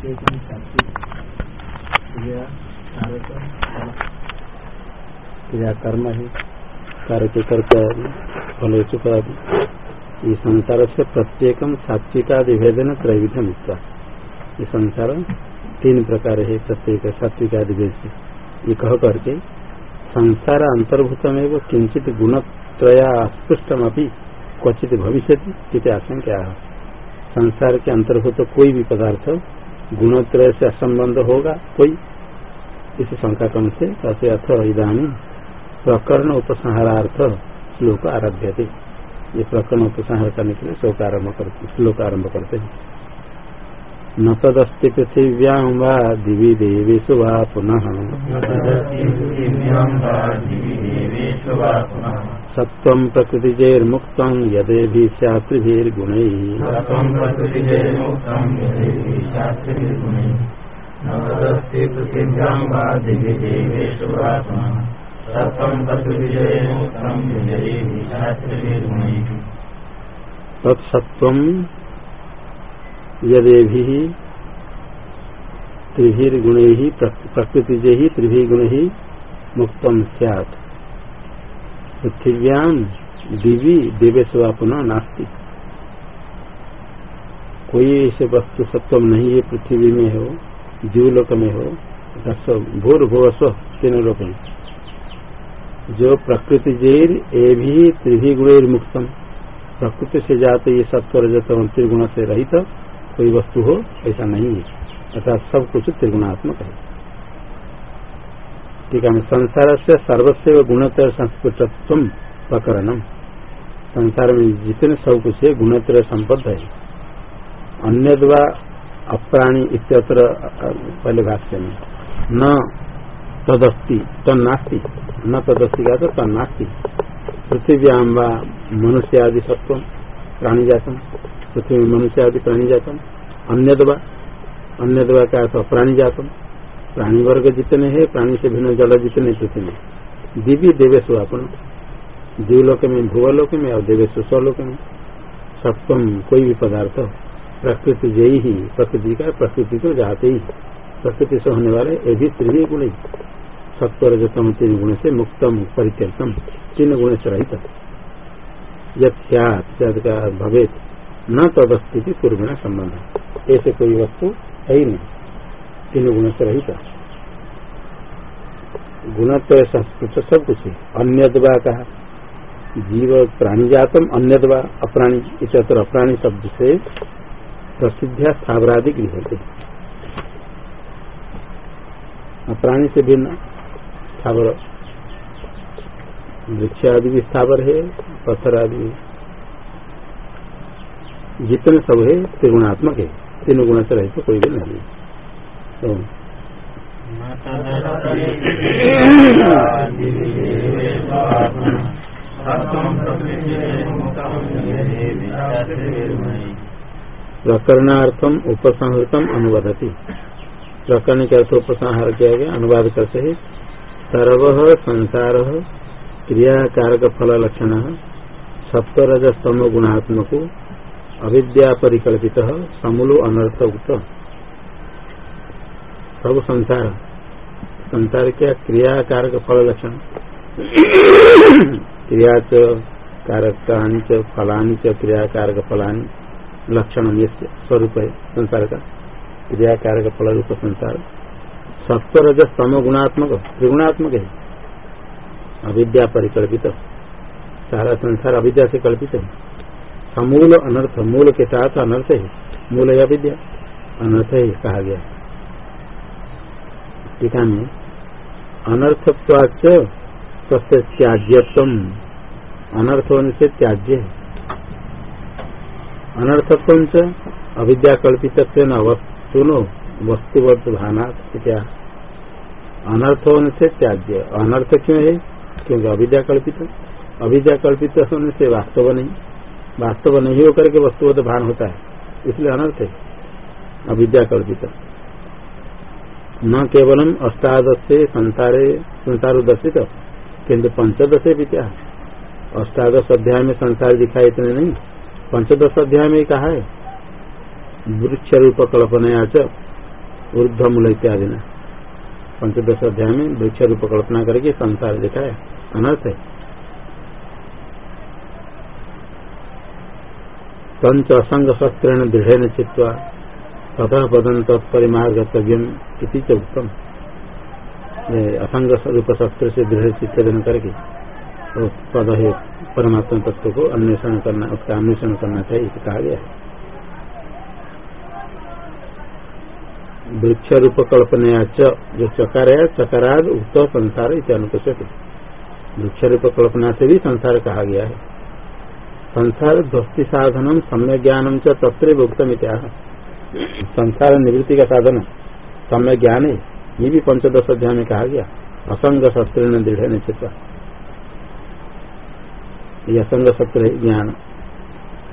क्रिया कर्म है कार्य के कर्ता फल चुका ये संसार से प्रत्येकम सात्विकादि भेदन त्रैविधम ये संसार तीन प्रकार है, प्रत्येक सात्विकादि भेद से। ये कह करके संसार अंतर्भूत में वो किंचित गुणत्रया अस्पृष्टम अभी क्वचित भविष्य आशंका संसार के अंतर्भूत कोई भी पदार्थ गुणत्रय से असंबंध होगा, कोई? इस शंका क्रम से तथे अथ इधानी प्रकरण उपसंहारार्थ श्लोक आरभ्य थे ये प्रकरण उपसंहार करने के लिए श्लोक आरंभ करते श्लोक आरंभ करते हैं। न तदस्ति पृथिव्यां वा दिवि देवेषु वा पुनः। सत्त्वं प्रकृतिजैर्मुक्तं यदेभिः शास्त्रिभिर्गुणैः तत्सत्त्वं यदेभिः त्रिभिर्गुणैः प्रकृतिजैः त्रिभिर्गुणैः मुक्तं स्यात्। पृथिव्याम दिवी देवेश्वा पुनः नास्ती। कोई ऐसे वस्तु सत्व नहीं है पृथ्वी में हो, जीवलोक में हो भूर भूव स्व तीन लोक में। जो प्रकृति जैर ए भी त्रिभी मुक्तम। प्रकृति से जाते ये सत्व रजत त्रिगुण से रहित कोई वस्तु हो, ऐसा नहीं है। अर्थात सब कुछ त्रिगुणात्मक है। ठीक है संसार से सर्वस्व गुणतर संस्कृतत्व प्रकरणम संसार में जितने सब कुछ है गुणतर संबद्ध है अन्य अप्राणी इत्यत्र पहले भाष्य। में न तदस्ति, तन्नास्ति। न तदस्ति का तो तन्नास्ति। पृथ्व्याम व मनुष्य आदि सत्व प्राणी जातम पृथ्वी में मनुष्य आदि प्राणी जातम अन्य अन्य का तो प्राणी जातम प्राणी वर्ग जितने हैं, प्राणी से भिन्न जल जितने जितने दिव्य देवेश अपन जीवलोक में, भूवलोक में और देवेश स्वलोक में। सप्तम कोई भी पदार्थ प्रकृति जयी ही, प्रकृति का, प्रकृति को जाते ही। प्रकृति से होने वाले ये भी त्रिवी गुण सत्वर जतम तीन गुण से मुक्तम, परित्यक्तम, तीन गुण से रहित। भवेत, न तदस्थिति पूर्व संबंध। ऐसे कोई वस्तु है ही नहीं। तीन गुण से रहित गुणत्व संस्कृत सब कुछ है। अन्य दवा कहा, जीव प्राणी जातम अन्य दवा अप्राणी इतर अप्राणी शब्द से प्रसिद्ध स्थावरादि गृह अप्राणी से भिन्न स्थावर वृक्ष आदि भी स्थावर है पत्थर आदि जितने सब है, त्रिगुणात्मक है। तीन गुण से रहित कोई भी नहीं तो प्रकरणार्थम उपसंहृतम अनुवादती। प्रकरण के अर्थ उपसंहार किया गया, अनुवाद करते है। सर्व संसार क्रियाकारक फल लक्षण सप्तरज स्तम गुणात्मक, अविद्या परिकल्पित, समूलो अनर्थ उक्त। सब संसार। संसार क्या क्रिया कारक फल लक्षण क्रिया च कारकानी च, फलानी च क्रिया कारक फलानी, लक्षण स्वरूप है संसार का। क्रिया कारक फल रूप संसार। सत्वरज स्तम गुणात्मक त्रिगुणात्मक है। अविद्या परिकल्पित। सारा संसार अविद्या से कल्पित है। समूल अनर्थ, मूल के साथ अनर्थ है। मूल है अविद्या। अनर्थ है, कहा गया। टीका में अनर्थत्वाच तस्य त्याज्यत्व अनर्थ होने से त्याज्य है। अनर्थत्व अविद्या कल्पित वस्तुनो वस्तुवत भाना क्या अनर्थ होने से त्याज्य। अनर्थ क्यों है? क्योंकि अविद्या कल्पित अविद्या कल्पित होने से वास्तव नहीं। वास्तव नहीं होकर के वस्तुवत भान होता है। इसलिए अनर्थ है। अविद्या कल्पित न केवलम अष्टादश संसारे संसार दर्शित किन्तु पंचदश विद्या अष्टादश अध्याय में संसार दिखाई इतने नहीं। पंचदश अध्याय में कहा है वृक्ष रूप कल्पना च ऊर्ध मूल इत्यादि ने। पंचदश अध्याय में वृक्ष रूप कल्पना करके संसार दिखाया, अनर्थ है। पंच असंग शस्त्रेण दृढ़ चित्वा तथा पदन तत्परिमार्गतव्यम इति उत्तम असंग रूप शस्त्र से दृढ़ चित्तन करके तो पद है परमात्मा तत्व को अन्वेषण करना, उसका अन्वेषण करना चाहिए कहा गया वृक्ष रूप कल्पना जो चकार है, चकाराद, उक्त, संसार इसे अनुपस्थित वृक्ष रूप कल्पना से भी संसार कहा गया है। संसार ध्वस्ति साधनम सम्य ज्ञानम च तत्र भुक्तम इत्याह संसार निवृत्ति का साधन सम्य ज्ञान है। ये भी पंचदश अध्याय में कहा गया। असंग शस्त्र दृढ़ निश्चित। ये असंग शस्त्र ज्ञान।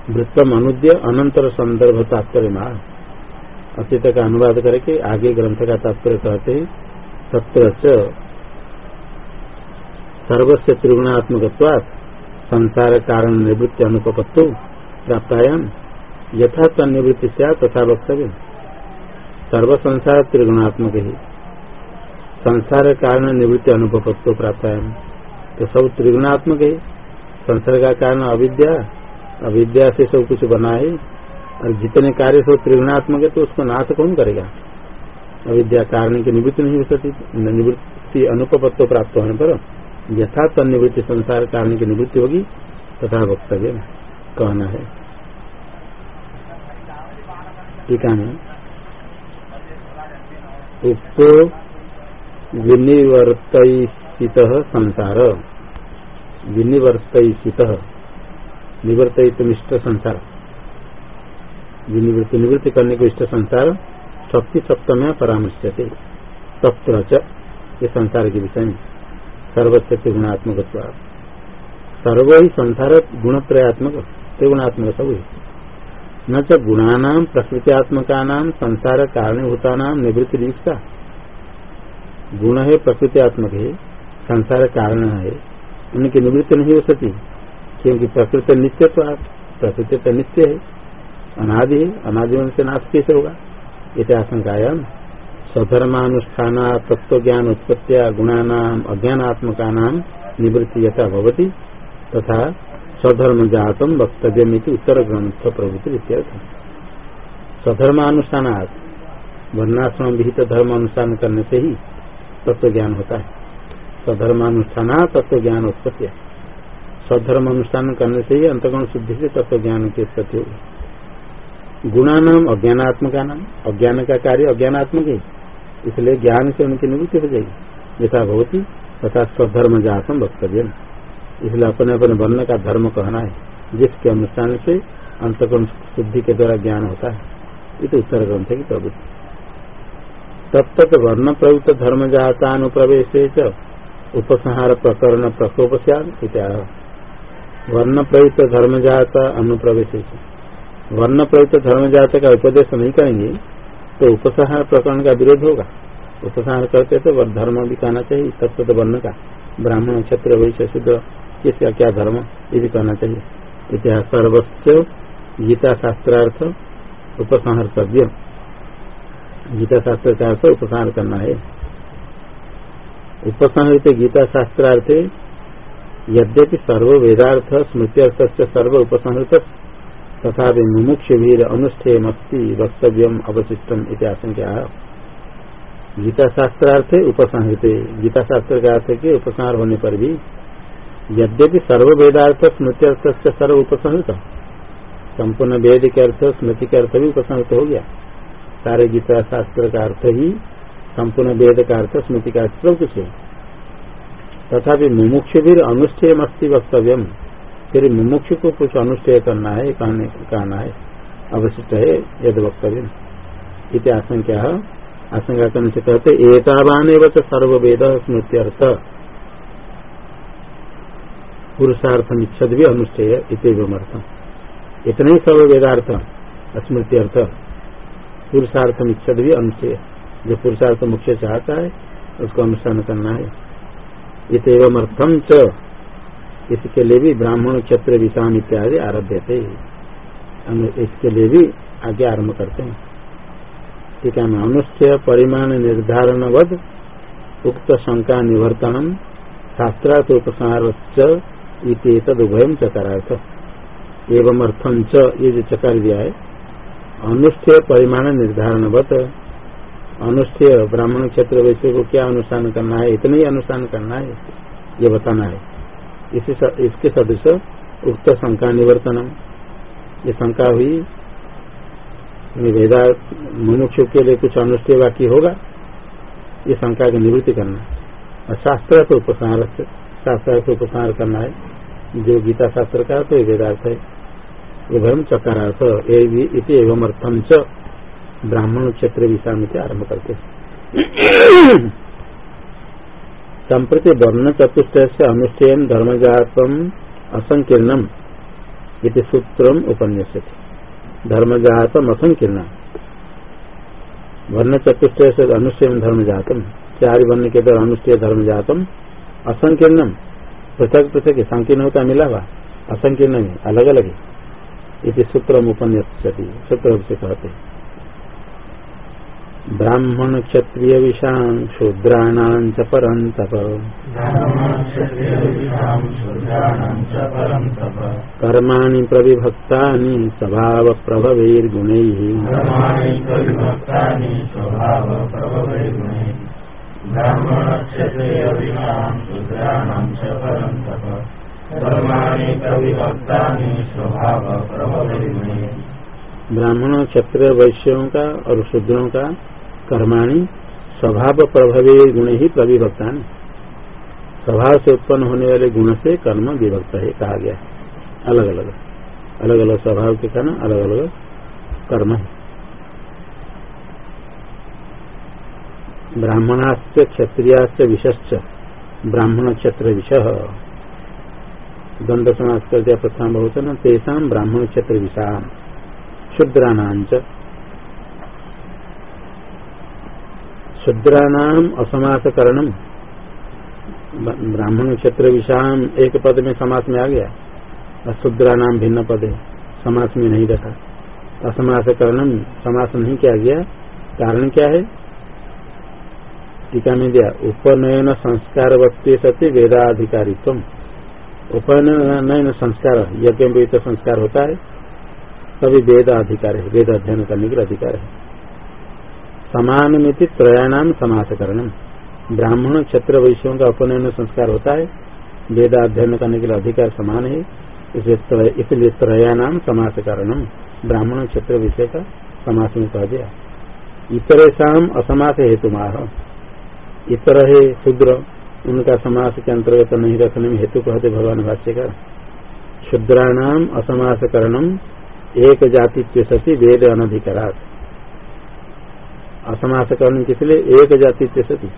वृत्तम अनुद्य अनंतर संदर्भ तात्पर्य मार अतीत का अनुवाद करके आगे ग्रंथ का तात्पर्य कहते हैं तत्र सर्वस्व त्रिगुणात्मक संसार कारण निवृत्ति अनुपत्तो प्राप्तायाम। यथा तनिवृत्ति से तथा वक्तव्य सर्व संसार त्रिगुणात्मक ही। संसार कारण निवृत्ति अनुभवत्व प्राप्त है तो सब त्रिगुणात्मक है। संसार का कारण अविद्या अविद्या से सब कुछ बना है। और जितने कार्य सब त्रिगुणात्मक है तो उसको नाश कौन करेगा? अविद्या कारण की निवृत्ति नहीं हो सकती। निवृत्ति अनुपत्व प्राप्त होने पर यथार्थ निवृत्ति संसार कारण की निवृत्ति होगी तथा वक्तव्य। कहना है। टीका में उक्तो विनिवर्तित संसार। विनिवर्तित निवर्तित इष्ट संसार। विनिवृत्ति निवृत्ति करने को इष्ट संसार। शक्ति सप्तम परामर्श तत्र ये संसार के विषय में सर्वस्व गुणात्मक सर्व ही संसार गुणत्रयात्मक, त्रिगुणात्मक सब न च गुणा प्रकृत्यात्मका संसार कारणभूता निवृत्ति दीक्षा गुण है, प्रकृत्यात्मक है संसार कारण है, उनकी निवृत्ति नहीं हो सकती, क्योंकि प्रकृति नित्य तो आप प्रकृति तो नित्य है, अनादि है, अनादि से नाश कैसे होगा? इतिहासकायाम स्वधर्मानुष्ठान तत्व ज्ञान उत्पत्तिया गुणानाम अज्ञानात्मका नाम निवृत्ति यथा भवती, तथा स्वधर्म जातम वक्तव्य उत्तर ग्रंथ प्रभृति इत्यर्थ स्वधर्मानुष्ठान वर्णाश्रम विहित धर्म अनुष्ठान करने से ही तत्व ज्ञान होता है। स्वधर्मानुष्ठान तत्व ज्ञान उत्पत्ति स्वधर्म अनुष्ठान करने से ही। अंतगुण शुद्धि से तत्व ज्ञान की उत्पत्ति होगी। गुणानाम अज्ञानात्मका नाम अज्ञान का कार्य अज्ञानात्मक है, इसलिए ज्ञान से उनकी निवृत्ति हो जाएगी। यथा भवती, तथा स्वधर्म जातम वक्तव्य इसलिए अपने अपने वर्ण का धर्म कहना है, जिसके अनुष्ठान से अंतकोण शुद्धि के द्वारा ज्ञान होता है। ये तो उत्तर ग्रंथ की प्रवृत्ति तत्त वर्ण प्रयुक्त धर्म जाता अनुप्रवेश उपसंहार प्रकरण प्रकोप वर्ण प्रयुक्त धर्म जाता अनुप्रवेश वर्ण प्रयुक्त धर्म जात का उपदेश नहीं करेंगे तो उपसंहार प्रकरण का विरोध होगा। उपसंहार करते तो धर्म भी कहना चाहिए तत्व वर्ण का। ब्राह्मण क्षेत्र वैश्य शुद्ध किसका क्या धर्म? ये भी कहना चाहिए। इतिहास सर्वस्व गीता शास्त्रार्थ उपसंहार सभ्य गीता शास्त्र का अर्थ उपसंहार करना है। उपसंहृत गीता शास्त्रार्थ यद्यपि सर्व वेदार्थ स्मृति अर्थ सर्व उपसंहृत तथा मुमुक्ष वीर अनुष्ठेय मस्ती वक्तव्य अवशिष्टम इतिहासंख्या गीता शास्त्रार्थ उपसंहृत। गीता शास्त्र का अर्थ के उपसंहार होने पर भी यद्यपि सर्व वेदार्थ स्मृति अर्थ से सर्व उपसंहृत संपूर्ण वेद के अर्थ स्मृति के अर्थ भी उपसंहृत हो गया। सारे गीता शास्त्र का अर्थ ही संपूर्ण वेद का अर्थ स्मृति का अर्थ सब कुछ है तथा मुमुक्ष वीर अनुष्ठेय मस्ती वक्तव्यम। फिर मुमुक्ष को कुछ अनुष्ठेय करना है, कहने है, अवशिष्ट है यद वक्तव्य आशंका आशंका कहते एवं सर्ववेद स्मृत्यर्थ। पुरुषार्थम इच्छद भी अनुष्ठेय इतम इतने ही सर्व वेदार्थ स्मृत्यर्थ पुरुषार्थम इच्छद भी अनुष्ठेय। जो पुरुषार्थ मुख्य चाहता है, उसको अनुष्ठान करना है। इतम च इसके लिए भी ब्राह्मण क्षत्र विषाम इत्यादि आरभ्य थे इसके लिए भी आगे आरंभ करते हैं। ठीक है अनुष्ठेय परिमाण निर्धारण वध उक्त शंका निवर्तन शास्त्रार्थ उपसार उभय चकारार्थ। एवं अर्थम च ये जो चकार दिया है, अनुष्ठेय परिमाण निर्धारण वत, अनुष्ठेय ब्राह्मण क्षेत्र वैसे को क्या अनुष्ठान करना है, इतना ही अनुष्ठान करना है, ये बताना है। इसी इसके सदृश उक्त शंका निवर्तन ये शंका हुई वेदा मुमुक्षु के लिए कुछ अनुष्ठेय बाकी होगा, ये शंका की निवृत्ति करना। और शास्त्र को उपसार शास्त्र को उपसार करना है। जो गीता शास्त्र का तो वेदार्थ है एवं चकारार्थ एवं अर्थम च ब्राह्मण क्षेत्र विषाम से आरंभ करते संप्रति वर्ण चतुष्ट से अनुष्ठेय धर्मजातम असंकीर्णम इति सूत्र उपन्यास धर्मजातम असंकीर्ण वर्ण चतुष्ट से अनुष्ठेय धर्मजातम। चार वर्ण के द्वारा अनुष्ठेय धर्मजातम। असंकीर्णम। पृथक पृथक संकीर्ण होता मिला हुआ असंकीर्ण में अलग अलग इति सूत्र उपन्यास सूत्र से कहते ब्राह्मण क्षत्रिय विषां शूद्राणां च परं तप कर्माणि प्रविभक्तानि स्वभावप्रभवैर्गुणैः। ब्राह्मण क्षत्रिय वैश्यों का और शूद्रों का कर्माणी स्वभाव प्रभावी गुण ही प्रविभक्ता स्वभाव से उत्पन्न होने वाले गुण से कर्म विभक्त है, कहा गया अलग अलग अलग अलग स्वभाव के कारण अलग अलग कर्म है। ब्राह्मणाश्च क्षत्रियाश्च विश्च ब्राह्मण क्षत्र विषय दंड समाज कर दिया प्रथम बहुत न तेषा ब्राह्मण क्षत्र विषा। शुद्राणाच शूद्राणाम असमासकरण ब्राह्मण क्षेत्र विषाम एक पद में समास में आ गया। और शूद्राणाम भिन्न पद, समास में नहीं रखा। असमासकरण समास नहीं किया गया। कारण क्या है? टीका में दिया उपनयन संस्कार वक्ति सत्य वेदाधिकारित्व उपनयन संस्कार यज्ञ संस्कार होता है, तभी वेद अधिकार है वेद अध्ययन करने के अधिकार है। समान मिति त्रयाणाम समासकरण ब्राह्मण क्षेत्र वैश्यों का उपनयन संस्कार होता है वेद अध्ययन करने के लिए अधिकार समान है, इसलिए त्रयाणाम समास समासकरण ब्राह्मण क्षेत्र विषय का समास में कह दिया। इतरेशम असमास हेतु माह इतर है शूद्र, उनका समास के अंतर्गत नहीं रखने में हेतु कहते भगवान भाष्यकर। शूद्राणाम असमासकरणम, एक जाति सती वेद अनधिकारात। असमास करने किस लिए? एक जाति सती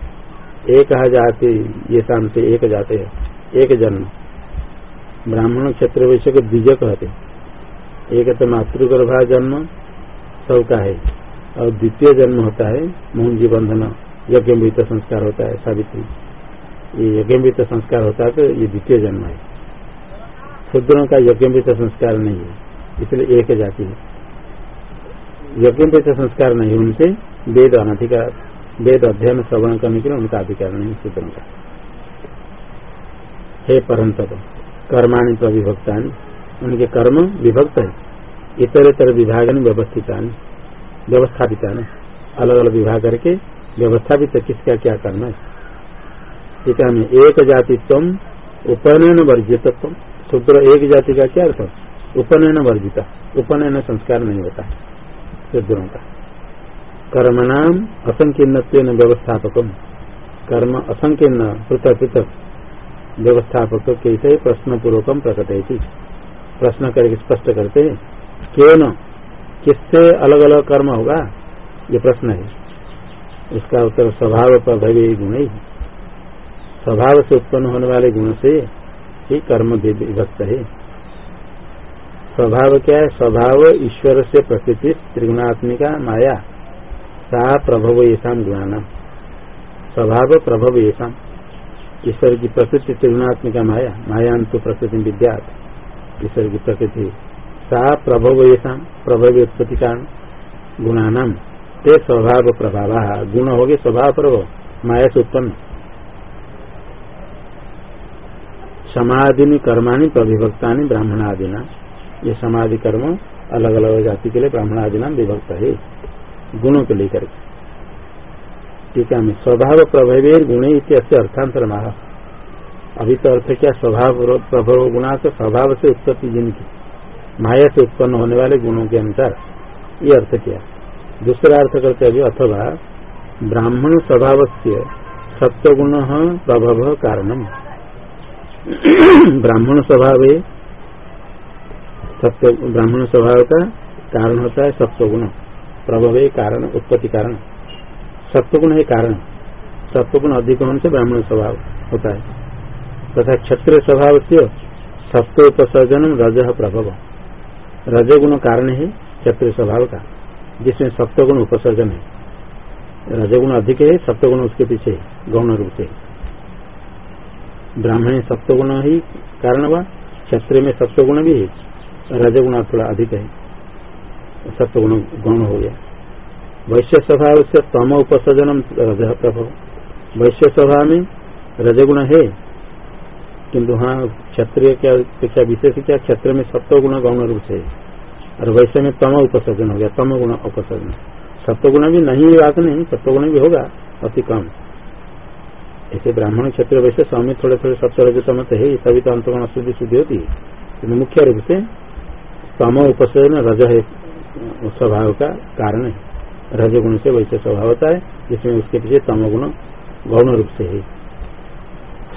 एक जाति, ये शाम से एक जाते है, एक जन्म। ब्राह्मण क्षेत्र वैश्य को द्विज कहते एक तो मातृगर्भा जन्म, सबका है। और द्वितीय जन्म होता है मोहनजी बंधन। यज्ञ संस्कार होता है, सावित्री। ये यज्ञ संस्कार होता है तो ये द्वितीय जन्म है। शूद्रों का यज्ञ संस्कार नहीं है, इसलिए एक जाति है। यज्ञ संस्कार नहीं उनसे वेद अनधिकार, वेद अध्ययन, श्रवण करने के लिए उनका अधिकार नहीं सूत्र का। हे परंत कर्माणी प्रविभक्ता उनके कर्म विभक्त है। इतर इतर विभाग व्यवस्थित व्यवस्थापित अलग अलग विभाग करके व्यवस्थापित किसका क्या करना है? ठीक है एक जातित्व उपनयन वर्जितत्व शूद्र एक जाति का क्या अर्थ उपनयन वर्जिता। उपनयन संस्कार नहीं होता शूद्रों का। कर्म नाम असंकीर्ण व्यवस्थापक कर्म असंकीर्ण, पृथक पृथक व्यवस्थापक कैसे प्रश्न पूर्वक प्रकट प्रश्न करके स्पष्ट करते हैं, क्यों न? किससे अलग अलग कर्म होगा? ये प्रश्न है। इसका उत्तर स्वभाव प्रभावी गुण ही स्वभाव से उत्पन्न होने वाले गुण से ही कर्म विभक्त है। स्वभाव क्या है? स्वभाव ईश्वर से प्रकृति त्रिगुणात्मिका माया। सा प्रभव येषा गुणाना। स्वभाव प्रभव येषा। ईश्वर की प्रकृति त्रिगुणात्मिका माया। मायां तो प्रकृति विद्या। ईश्वर की प्रकृति सा प्रभव येषा। प्रभव उत्पत्ति कारण गुणानाम ते स्वभाव प्रभाव। गुण हो गए स्वभाव प्रभाव माया से उत्पन्न। समाधि कर्माणी प्रविभक्ता ब्राह्मण आदिना ये समाधि कर्म अलग अलग जाति के लिए ब्राह्मण आदि नाम विभक्त है। गुणों को लेकर। ठीक है स्वभाव प्रभव गुण इत्यस्य अर्थांतर माह अभी तो अर्थ क्या, स्वभाव प्रभव गुणा तो स्वभाव से उत्पत्ति जिनकी। माया से उत्पन्न होने वाले गुणों के अनुसार। ये अर्थ क्या? दूसरा अर्थ करते अभी अथवा ब्राह्मण स्वभाव से सत्वगुण प्रभव कारणम। ब्राह्मण स्वभाव सत्य ब्राह्मण स्वभाव का कारण होता है सत्वगुण, प्रभव कारण, उत्पत्ति कारण। सत्वगुण है कारण। सत्वगुण अधिक होने से ब्राह्मण स्वभाव होता है। तथा क्षत्रिय स्वभाव से सत्वोपसर्जन रज प्रभव। रजगुण कारण है क्षत्रिय स्वभाव का। जिसमें सत्वगुण उपसर्जन है। रजगुण अधिक है सत्वगुण उसके पीछे गौण रूप से। ब्राह्मण सप्तगुण ही कारण हुआ, क्षत्रिय में सत्वगुण भी है, रजगुण थोड़ा अधिक है। सत्वगुण गौण हो गया। वैश्य स्वभाव से तम उपसर्जन रज प्रभव वैश्य स्वभाव में रजगुण है, किंतु हाँ क्षत्रिय क्या विशेष क्या? क्षेत्र में सत्व गुण रूप से और वैसे में तम उपसर्जन हो गया, तम गुण उपसर्जन। सत्वगुण भी नहीं बात नहीं, सत्वगुण भी होगा, अति कम। ऐसे ब्राह्मण क्षेत्र वैसे स्वामी थोड़े थोड़े सत्य रजतम तो है तभी तो अंतगुण शुद्धि शुद्धि होती है। मुख्य रूप से तम उपसर्जन रज है स्वभाव का कारण है। रजगुण से वैसे स्वभाव होता है, जिसमें उसके पीछे तमगुण गौण रूप से है।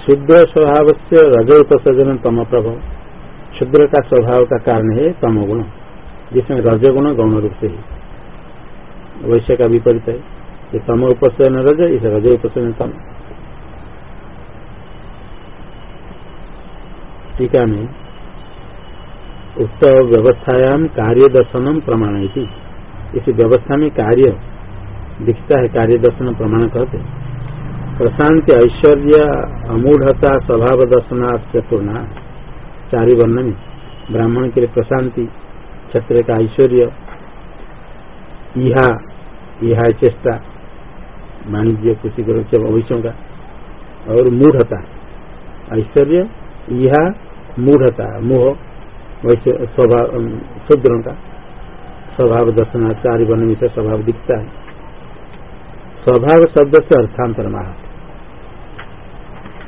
शुद्ध स्वभाव से रज उपसर्जन तम प्रभाव। शुद्र का स्वभाव का कारण है तमगुण जिसमें रजगुण गौण रूप से है। वैश्य का विपरीत है। ये तम उपसर्जन रज, इस रज उपसर्जन तम टीका में उक्त व्यवस्थायाम कार्य दर्शनम प्रमाण इस व्यवस्था में कार्य दिखता है कार्य दर्शन प्रमाण कहते प्रशांति ऐश्वर्य अमूढ़ता स्वभाव दर्शनार्थ चतुर्णा चारी वर्ण में। ब्राह्मण के लिए प्रशांति क्षत्र का ऐश्वर्य इहा इहा चेष्टा वाणिज्य कुछ भविष्यों का और मूढ़ता ऐश्वर्य यह मूढ़ता मोह वैसे स्वभाव शूद्रों का स्वभाव दर्शनाचार्य वर्ण में स्वभाव दिखता है स्वभाव शब्द से अर्थांतर माह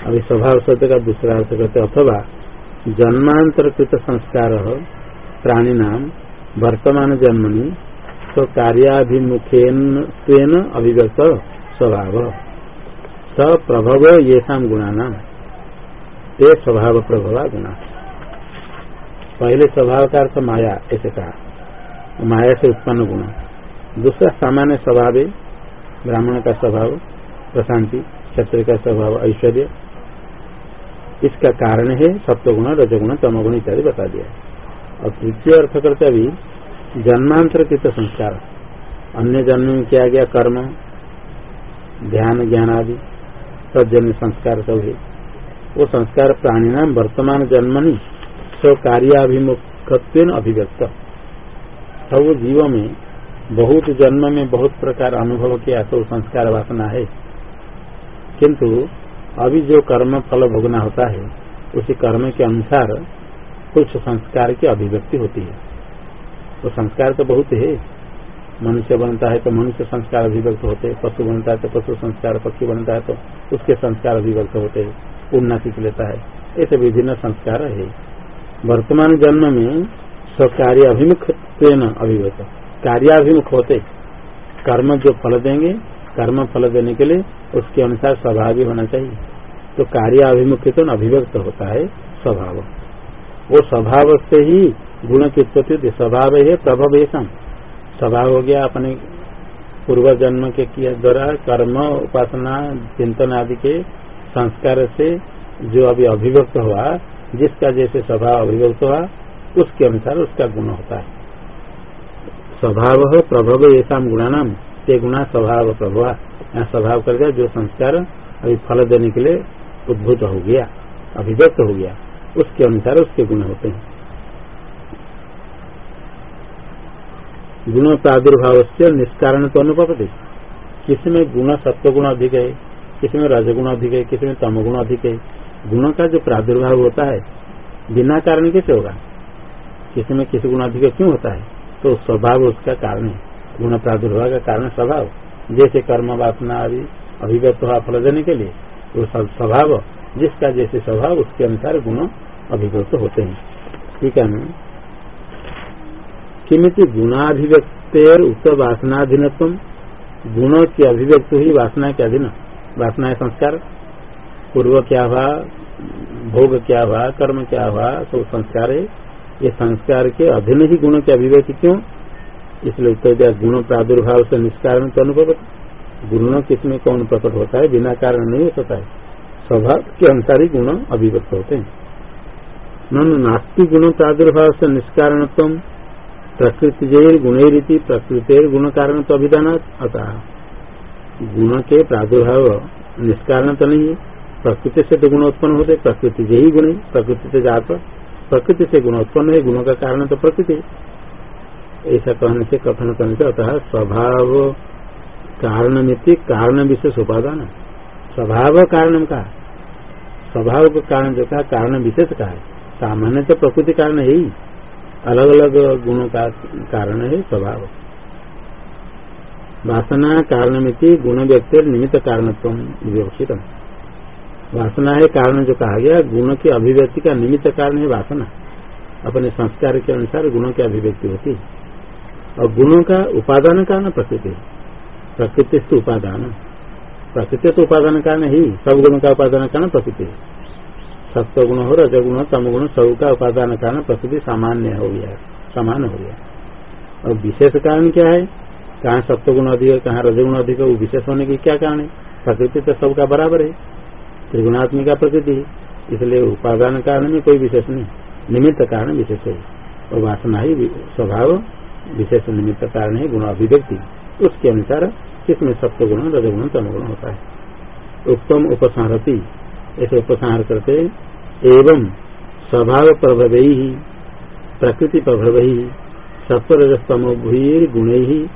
अभी स्वभाव शब्द का दूसरा अर्थ करते अथवा जन्मांतरकृत संस्कार प्राणी नाम, वर्तमान जन्मनि तो कार्याभिमुखेन अभिव्यक्त स्वभाव। स प्रभव ये गुणा नाम ते स्वभाव प्रभवा गुणा। पहले स्वभाव का अर्थ माया, ऐसे कहा। माया से उत्पन्न गुण। दूसरा सामान्य स्वभाव है, ब्राह्मण का स्वभाव, प्रशांति, क्षत्रिय का स्वभाव, ऐश्वर्य। इसका कारण है सत्वगुण रजगुण, तमगुण इत्यादि बता दिया। और तृतीय अर्थ करते अभी जन्मांतर कृत संस्कार, अन्य जन्म में किया गया कर्म, ध्यान, ज्ञान आदि सज्जन्य संस्कार सब है। वो संस्कार प्राणी नाम वर्तमान जन्मनि स्व कार्याभिमुख अभिव्यक्त सब जीव में बहुत जन्म में बहुत प्रकार अनुभव किया तो संस्कार वासना है। किंतु अभी जो कर्म फल भोगना होता है, उसी कर्म के अनुसार कुछ संस्कार की अभिव्यक्ति होती है। तो संस्कार तो बहुत है मनुष्य बनता है तो मनुष्य संस्कार अभिव्यक्त होते हैं। पशु बनता है तो पशु संस्कार, पक्षी बनता है तो उसके संस्कार अभिव्यक्त होते हैं। उन्नति लेता है। ऐसे विभिन्न संस्कार है। वर्तमान जन्म में स्वकार्य अभिमुख अभिव्यक्त। कार्याभिमुख होते। कर्म जो फल देंगे, कर्म फल देने के लिए उसके अनुसार स्वभाव होना चाहिए। तो कार्य अभिमुख तो अभिव्यक्त होता है, स्वभाव। वो स्वभाव से ही गुण की उत्पत्ति होती स्वभाव है प्रभव ऐसा स्वभाव हो गया अपने पूर्व जन्म के किया द्वारा, कर्म, उपासना, चिंतन आदि के संस्कार से जो अभी अभिव्यक्त हुआ, जिसका जैसे स्वभाव अभिव्यक्त हुआ, उसके अनुसार उसका गुण होता है। स्वभाव हो प्रभव ऐसा गुणानाम, ते गुणा स्वभाव प्रभव यहाँ स्वभाव कर गया जो संस्कार अभी फल देने के लिए उद्भूत हो गया, अभिव्यक्त हो गया। उसके अनुसार उसके गुण होते हैं। गुण प्रादुर्भाव से निष्कारण तो अनुपति किसी में गुण सत्व गुण अधिक है, किसी में रजगुण अधिक है, किसी में तमगुण अधिक है। गुणों का जो प्रादुर्भाव होता है, बिना कारण कैसे होगा? किसी में किसी गुण अधिक क्यों होता है? तो स्वभाव उसका कारण है। गुण प्रादुर्भाव का कारण स्वभाव। जैसे कर्म वासना आदि, अभिव्यक्त हुआ फल देने के लिए, वो स्वभाव। जिसका जैसे स्वभाव, उसके अनुसार गुण अभिव्यक्त होते हैं। ठीक है किमित गुणाभिव्यक्तर उत वासनाधीन गुणों की अभिव्यक्त हुई वासना के अधीन, वासना संस्कार। पूर्व क्या हुआ, भोग क्या हुआ, कर्म क्या हुआ सब संस्कार है। ये संस्कार के अधीन ही गुणों की अभिव्यक्ति क्यों? इसलिए उत्तर दिया, गुण प्रादुर्भाव से निष्कारण तो अनुभव गुणों किसमें कौन प्रकट होता है? बिना कारण नहीं हो सकता है। स्वभाव के अनुसार ही गुण अभिव्यक्त होते हैं। नास्ति गुण प्रादुर्भाव से निष्कारण प्रकृति जय गुण रीति प्रकृति गुण कारण तो अभिधान अतः गुण के प्रादुर्भाव निष्कारण तो नहीं प्रकृति से तो गुण उत्पन्न होते प्रकृति यही गुण प्रकृति से जात प्रकृति से गुण उत्पन्न है गुणों का कारण तो प्रकृति। ऐसा कहने से कथन करने से अतः स्वभाव कारण नीति कारण विशेष उपादान। स्वभाव कारण का? स्वभाव का कारण जो कहा कारण विशेष का है। सामान्य तो प्रकृति कारण है ही। अलग अलग गुणों का कारण है स्वभाव। वासना कारण मिति गुण व्यक्ति निमित्त कारण विवक्षित वासना है कारण जो कहा गया, गुण की अभिव्यक्ति का निमित्त कारण है वासना। अपने संस्कार के अनुसार गुणों की अभिव्यक्ति होती है। और गुणों का उपादान कारण प्रकृति प्रकृति से उपादान। प्रकृति तो उपादान कारण ही सब गुणों का उपादान कारण प्रकृति सत्व गुण हो, रजगुण तम गुण सब का उपादान कारण प्रकृति सामान्य हो गया, समान हो गया। और विशेष कारण क्या है? कहाँ सत्व गुण अधिक है कहाँ रजगुण अधिक है वो विशेष होने की क्या कारण है? प्रकृति तो सबका बराबर है, त्रिगुणात्मिका प्रकृति इसलिए उपादान कारण में कोई विशेष नहीं, निमित्त कारण विशेष है। और वासना ही स्वभाव, विशेष निमित्त कारण है, गुण अभिव्यक्ति। उसके अनुसार किसमें सत्य गुण रजगुण, तमगुण होता है। उत्तम उपसंहरती ऐसे उपसंहार करते एवं स्वभाव प्रभव ही प्रकृति प्रभव ही सत्वरजस्तमो भूर गुण ही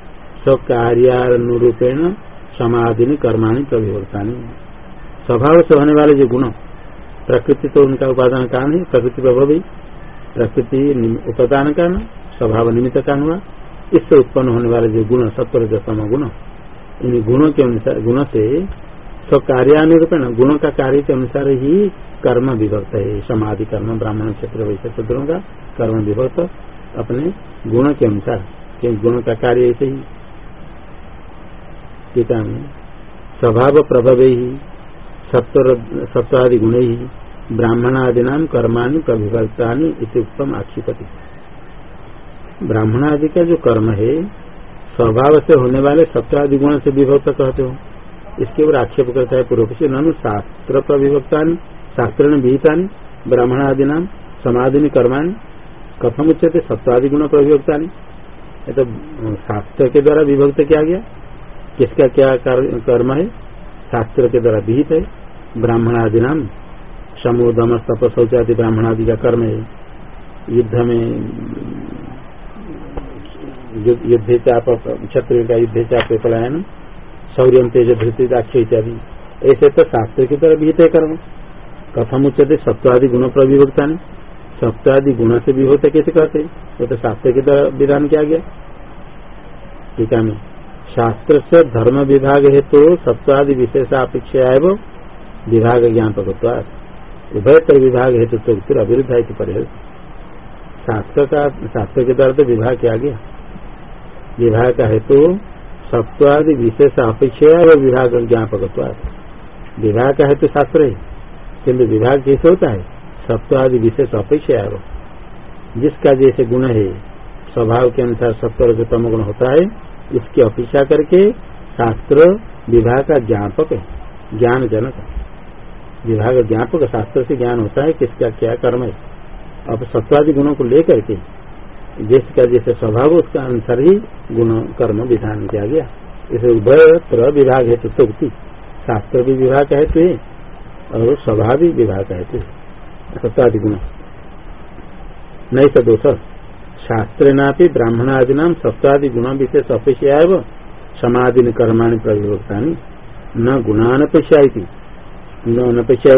स्वकार्यानुरूपेण समाधि कर्माणी प्रभिवर्ता स्वभाव से होने वाले जो गुण, प्रकृति तो उनका उपादान कारण है, प्रकृति प्रभाव, प्रकृति उपादान कारण, स्वभाव निमित्त कारण हुआ। इससे उत्पन्न होने वाले जो गुण सत्वर सम गुण, इन गुणों के अनुसार, गुण से स्व कार्यानुरूपण, गुणों का कार्य के अनुसार ही कर्म विभक्त है। समाधि कर्म, ब्राह्मण क्षेत्र, वैसे शूद्रों का कर्म विभक्त अपने गुण के अनुसार गुण का कार्य ऐसे ही। टीका में, स्वभाव प्रभव ही सत्वादि गुण ही ब्राह्मणादि नाम कर्माणि प्रभिभक्ता उत्तम आक्षिपति। ब्राह्मणादि का जो कर्म है, स्वभाव से होने वाले सत्वादि गुण से विभक्त कहते हो। इसके ऊपर आक्षेप करता है पूर्व से ननु शास्त्र प्रविभक्ता शास्त्र विहिता ब्राह्मणादि नाम समाधि कर्माणी कथम उच्चते सत्वादि गुण प्रविभक्ता ये तो शास्त्र के द्वारा विभक्त किया गया। किसका क्या कर्म है? शास्त्र के द्वारा विहित है। ब्राह्मणादि नाम समूह दम तप शौचादि ब्राह्मणादि का कर्म है। युद्ध में, युद्ध चाप, क्षत्रिय का युद्ध चाप पलायन शौर्य तेज धृति दाक्ष इत्यादि। ऐसे तो शास्त्र की तरह विहित है कर्म कथम उच्चते सत्वादि गुण प्रविभक्ता ने सत्वादि गुण से भी होते कैसे कहते? वो तो शास्त्र की तरह विधान किया गया। ठीक है शास्त्र से धर्म विभाग हेतु तो सत्वादि विशेष अपेक्षा है विभाग ज्ञापक उभयतर विभाग हेतु तो फिर अविरुद्ध है परे शास्त्र का शास्त्र के द्वारा तो विभाग किया गया। विभाग का हेतु सत्वादि विशेष अपेक्षा है विभाग ज्ञापक विभाग का हेतु शास्त्र है, किन्तु विभाग कैसे होता है? सत्वादि विशेष अपेक्षा है जिसका जैसे गुण है, स्वभाव के अनुसार सत्व तम गुण होता है उसकी अपेक्षा करके शास्त्र विभाग का ज्ञापक है ज्ञान जनक है विभाग ज्ञापक शास्त्र से ज्ञान होता है, किसका क्या कर्म है। अब सत्वादि गुणों को लेकर के जिसका जैसे स्वभाव, उसका अनुसार ही गुण, कर्म, विधान किया गया। इसे उभय विभाग हेतु तो शास्त्र भी विभाग हेतु है, और स्वभाव भी विभाग हेतु सत्वादि गुण। नहीं तो दोष। शास्त्रेना ब्राह्मणादि नाम सत्वादि गुण विशेष अपेक्षा समाधि कर्माणि प्रविभक्ता न गुणानपेक्षा नपेक्षा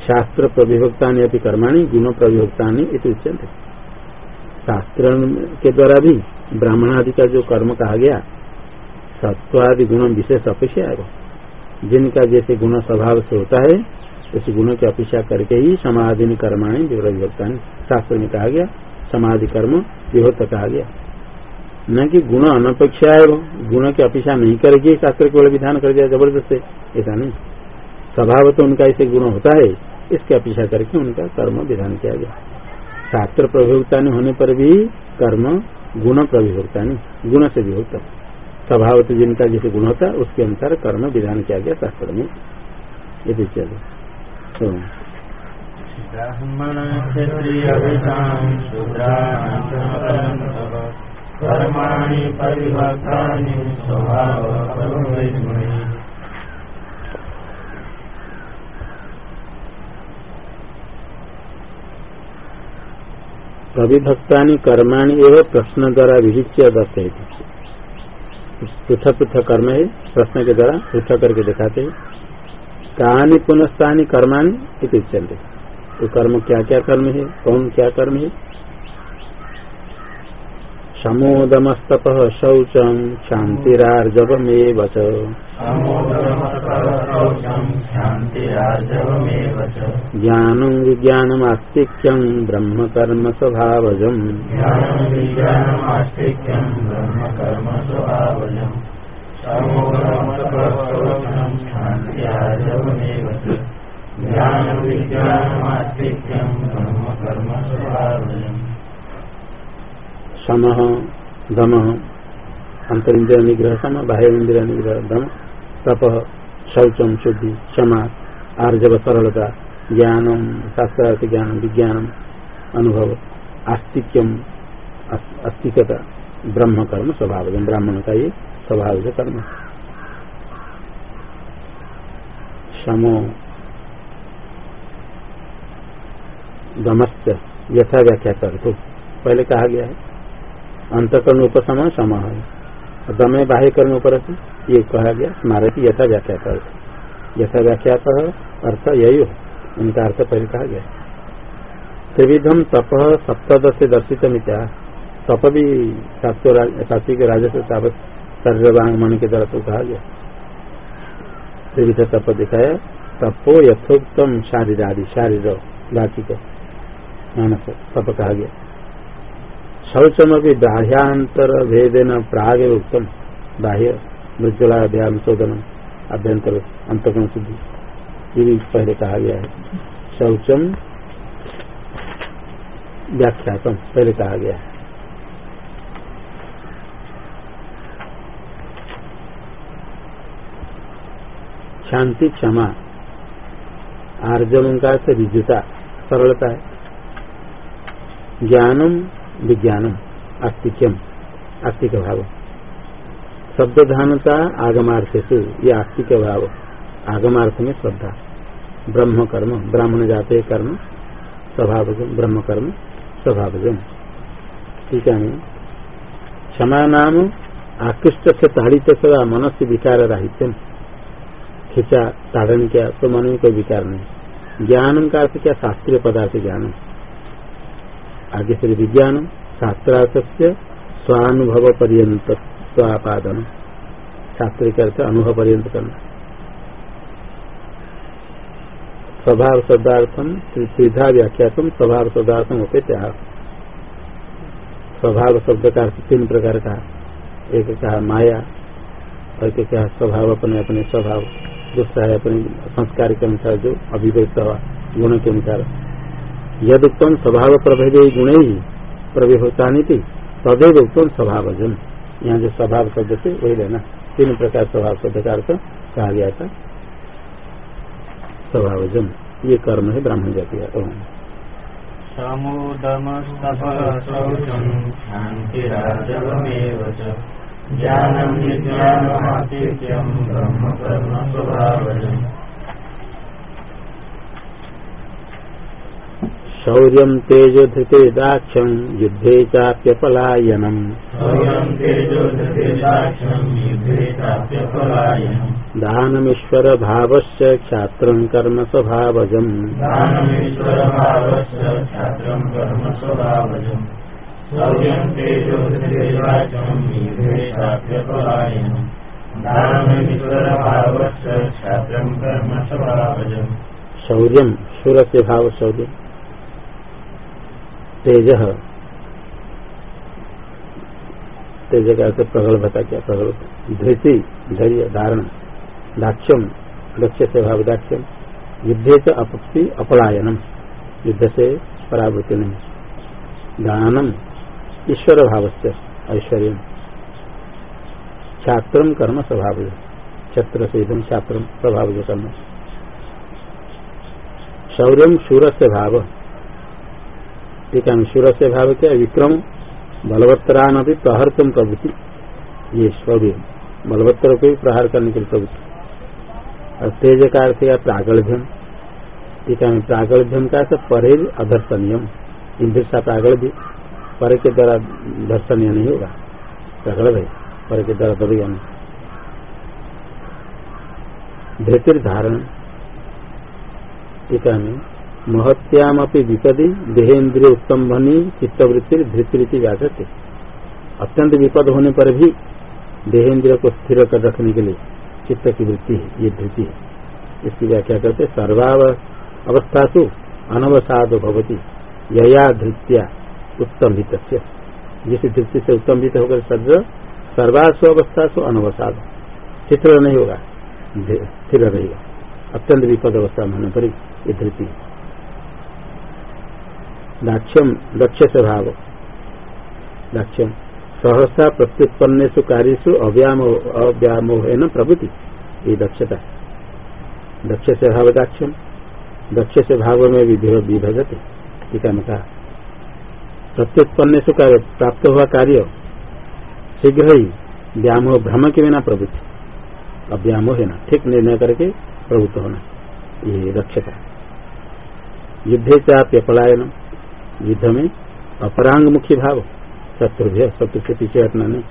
शास्त्र प्रविभक्ता अभी कर्माणी, गुण प्रविभक्ता उच्यंत शास्त्र के द्वारा भी ब्राह्मण आदि का जो कर्म कहा गया, सत्वादि गुण विशेष अपेक्षा है जिनका जैसे गुण स्वभाव से होता है, उस गुणों की अपेक्षा करके ही समाधि कर्माणी विभक्ता शास्त्र में कहा गया, समाधि कर्म विभक्त कहा गया। न कि गुण अनपेक्षा है गुण की अपेक्षा नहीं करेगी शास्त्र केवल विधान कर दिया ज़बरदस्त ऐसा नहीं। स्वभाव तो उनका ऐसे गुण होता है, इसकी अपेक्षा करके उनका कर्म विधान किया गया। शास्त्र प्रभिभुक्ता होने पर भी कर्म गुण प्रभिभुक्ता गुण से भी होता स्वभाव तो जिनका जैसे गुण होता उसके अनुसार कर्म विधान किया गया शास्त्र में। यदि चलो। तो ब्राह्मण स्वभाव प्रविभक्ता कर्माणि एवं प्रश्न द्वारा विहिच्य दर्शयती। पृथक पृथक कर्म है, प्रश्न के द्वारा पृथक करके दिखाते हैं। कहानी पुनस्तानी कर्माणी उच्यंते तो कर्म क्या क्या कर्म है, कौन क्या कर्म है? समोदमस्तप शौचम शांतिरार्जवमेव ज्ञानं विज्ञानमास्तिक्यं ब्रह्मकर्म स्वभावजम् सम दम अंतरिंद्र निग्रह सम बाह्य इंद्रिय निग्रह दम तप शौचम शुद्धि क्षमा आर्जव सरलता ज्ञानम शास्त्रार्थ ज्ञान विज्ञानम अनुभव आस्तिक्यम अस्तिकता ब्रह्म कर्म स्वभाव ब्राह्मण का ये स्वभाव कर्म। समो दमस्त यथा व्याख्या कर तो पहले कहा गया है अंतकरण उपसम सम है दमे बाह्य कर्म ऊपर ये कहा गया स्मारक यथा व्याख्या कर यथा व्याख्या अर्थ यही उनका अर्थ पहले कहा गया त्रिविधम तप सप्तद से दर्शित मित्या तप भी सात्विक राजस्व शरीर मन के द्वारा तो कहा गया त्रिविध तप दिखाया, तपो यथोक्तम शारीर आदि शारीर वाचिक, मानस, तप कहा गया। शौचम भी बाह्यांतर भेदन प्राग उत्तम बाह्य मृज्वला व्यायाम शोधन अभ्यंतर अंतगुण शुद्धि ये भी पहले कहा गया है। शौचम व्याख्यातम, पहले कहा गया है। शांति, क्षमा आर्जव का से सरलता है। ज्ञानम, विज्ञानम, आस्तिक्यम, आस्तिक भाव शब्द धानता आगमार्थ से ये आस्तिक भाव। आगमार्थ में श्रद्धा। ब्रह्म कर्म, ब्राह्मण जाते कर्म स्वभाव ब्रह्म कर्म स्वभावजन। ठीक है क्षमा नाम आकृष्ट से ताड़ित सदा मनस्य विकार राहित्यम खिंचा, ताड़न किया तो मन में कोई विकार नहीं। ज्ञान का अर्थ क्या? शास्त्रीय पदार्थ ज्ञान। आगे फिर विज्ञान, शास्त्रार्थ से स्वानुभव पर्यंत। स्वापादन शास्त्री का अर्थ अनुभव पर्यंत करना। स्वभाव शब्दार्थम त्रिधा व्याख्यातम स्वभाव शब्दार्थम होते त्या स्वभाव शब्द का तीन प्रकार का एक कहा माया, और एक कहा स्वभाव, अपने अपने स्वभाव। दूसरा है अपने संस्कार के अनुसार जो अभिव्यक्त गुण के अनुसार। यद उत्तम स्वभाव प्रभेद गुण ही प्रवेशता नहीं थी तदेव उत्तम स्वभाव जन यहाँ जो स्वभाव शब्द से वही लेना तीन प्रकार स्वभाव शब्द का अर्थ कहा गया था। स्वभावजन, ये कर्म है, ब्राह्मण जाति का शौर्य तेजो धृते दाक्षम युद्धे चाप्यपलायनम। दानमीश्वर भाव क्षात्र कर्म स्वभावजम। शौर्य सुर से भाव शौर्य तेज। तेज का अर्थ प्रगल्भता क्या? प्रगल्भ धृति, धैर्य, धारण, दाक्ष्यम, लक्ष्य से भाव दाक्ष्यम। युद्धे से अपत्ति अपलायनम। युद्ध से परावृत्ति नहीं। दानम ईश्वर भाव से ऐश्वर्य छात्र कर्म स्वभाव छत्र से एकदम छात्र जो कर्म। शौर्य शूर से भाव। ठीक है सुर से भाव क्या विक्रम बलवत्तरान अभी प्रहर तुम प्रवृत्ति ये शौर्य बलवत्तर को भी प्रहार करने के लिए प्रवृत्ति और तेज का अर्थ या प्रागल्भ्यम ठीक है प्रागल्भ्यम का अर्थ परे अदर्शनीय इंद्र सा प्रागल्भ, पर के द्वारा दर्शनीय नहीं होगा। प्रगल्भ है, पर के द्वारा दबेगा नहीं। धृतिर धारण टीका में महत्याम विपदी, देहेन्द्रिय उत्तम्भनी चित्तवृत्ति धृति व्याजते अत्यंत विपद होने पर भी देहेन्द्रिय को स्थिर कर रखने के लिए चित्त की वृत्ति है, ये धृति है। इसकी व्याख्या करते, सर्वाव अवस्थासु अनवसाद भवती, यया धृत्या उत्तमित जिस धृति से उत्तमित होकर सर्व सर्वासु अवस्थासु अनवसाद। चित्र नहीं होगा स्थिर रहेगा अत्यंत विपद अवस्था में होने पर ये धृति है। दाक्ष्यम दक्ष स्वभाव दाक्ष्यम सहसा प्रत्युत्पन्न कार्यु अव्यामोह न प्रभुति। ये दक्षता। दक्ष से भाव दाक्ष्यम दक्ष से भाव में विभजते। टीका में कहा। प्रत्युत्पन्न कार्य, प्राप्त हुआ कार्य शीघ्र ही व्यामोह भ्रम के बिना प्रवृत्ति अव्यामोह ना ठीक निर्णय करके प्रभुत्व होना। ये दक्षता। युद्धे चाप्य पलायन युद्ध में अपरांग मुखी भाव शत्रु शत्रु से पीछे हटना नहीं।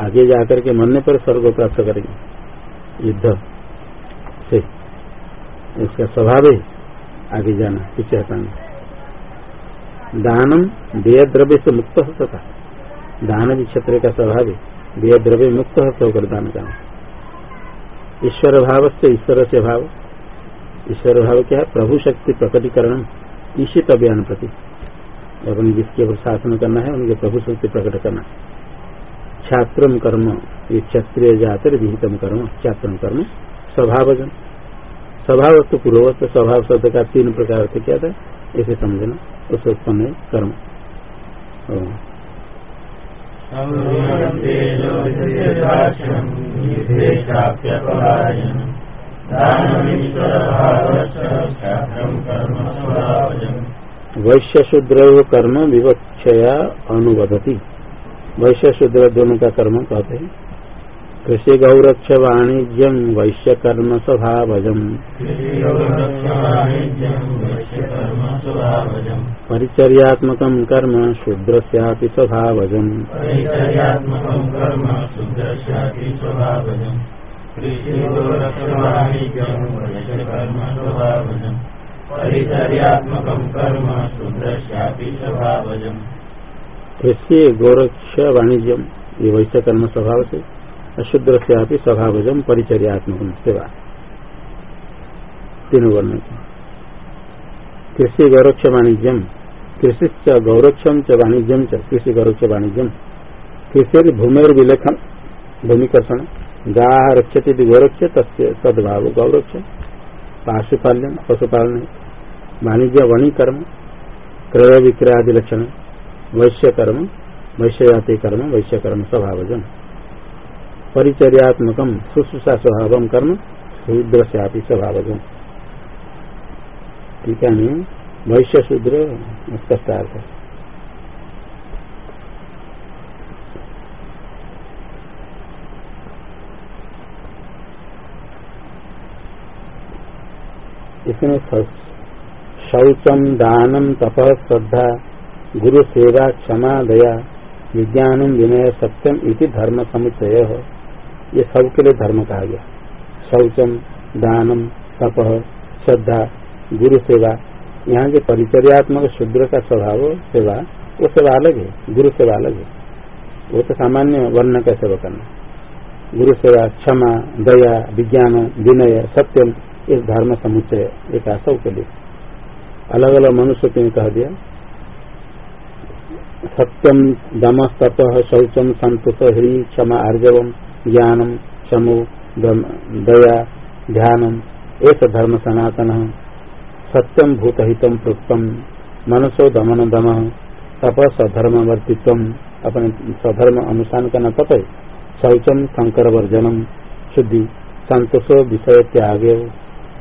आगे जाकर के मरने पर स्वर्ग प्राप्त करेंगे। युद्ध से इसका स्वभाव है आगे जाना, पीछे हटाना। दानम व्यय द्रव्य से मुक्त हो सकता दान भी क्षेत्र का स्वभाव है व्यय द्रव्य मुक्त होकर दान का ईश्वर भाव से ईश्वर से भाव। ईश्वर भाव क्या? है प्रभु शक्ति प्रकटीकरण ईशित अभियान प्रति अपने जिसके ऊपर शासन करना है, उनके प्रभु शक्ति प्रकट करना छात्र कर्म, ये क्षत्रिय जातर विहितम कर्म छात्र कर्म, स्वभावजन। स्वभाव तो पूर्ववत, स्वभाव शब्द का तीन प्रकार से क्या था ऐसे समझना, उस उत्पन्न कर्म। वैश्य शूद्र कर्म विवक्षया अनुवदती। वैश्य शूद्र दोनों का कर्म कहते हैं। कृषि गौरक्ष वाणिज्यम वैश्य कर्म स्वभावजम। परिचर्यात्मक कर्म शूद्र स्वभावजम। कृषि गोरक्ष वाणिज्यम ये वैश्य कर्म स्वभाव से अशुद्र से स्वभावजम परिचर्यात्मक सेवा तीनों वर्ण कृषि गौरक्ष वाणिज्यम कृषि गौरक्षम च वाणिज्यम च कृषि गौरक्ष वाणिज्यम कृषि भूमिर विलेखन भूमिकर्षण। गा रक्षति गोरक्ष तदभाव गौरक्ष पाशुपाल्यम पशुपालन, वाणिज्य वणी कर्म क्रय विक्रय आदि लक्षण वैश्य कर्म वैश्य कर्म वैश्य कर्म स्वभावजन। परिचर्यात्मक, शुश्रूषा स्वभाव कर्म शूद्र से स्वभावजन। ठीक है वैश्य, शूद्र स्पष्ट अर्थ इसमें शौचम दानम तप श्रद्धा, गुरु सेवा क्षमा दया विज्ञान विनय सत्यम इति धर्म समुचय ये सबके लिए धर्म कहा गया। शौचम दानम तप श्रद्धा, गुरु सेवा, यहाँ के परिचर्यात्मक शुद्र का स्वभाव सेवा, वो सेवा अलग है, गुरु सेवा अलग है। वो तो सामान्य वर्ण का सेवा करना। गुरु सेवा, क्षमा, दया, विज्ञान, विनय, सत्यम इस धर्म समुच्चय, एक सब के लिए। अलग अलग मनुष्य के कह दिया। सत्यम दम तप शौचम संतोष ह्री क्षमा आर्जवम ज्ञानम क्षमो दया ध्यानम। एक धर्म सनातन सत्यम भूतहितम प्रोक्तम। मनसो दमन दम तप सधर्म वर्तित्व अपने स्वधर्म अनुष्ठान करना तप शौचम शंकर वर्जनम शुद्धि संतोषो विषय त्याग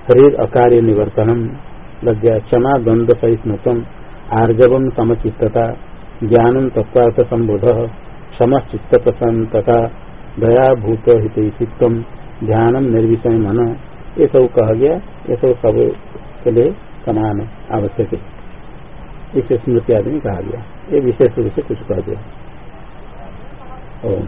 शरीर अकार्य निवर्तनम, लज्जा क्षमा द्वंद्व सहिष्णुत्व आर्जवम समचित्तता ज्ञान तत्वार्थ संबोध समचित्त प्रसन्नता दया भूत हितव ध्यान निर्विषय मन। ये सब कहा गया ये सब सब के लिए समान आवश्यक है। इसे स्मृति आदि कहा गया। ये विशेष रूप से कुछ कह दिया ओम।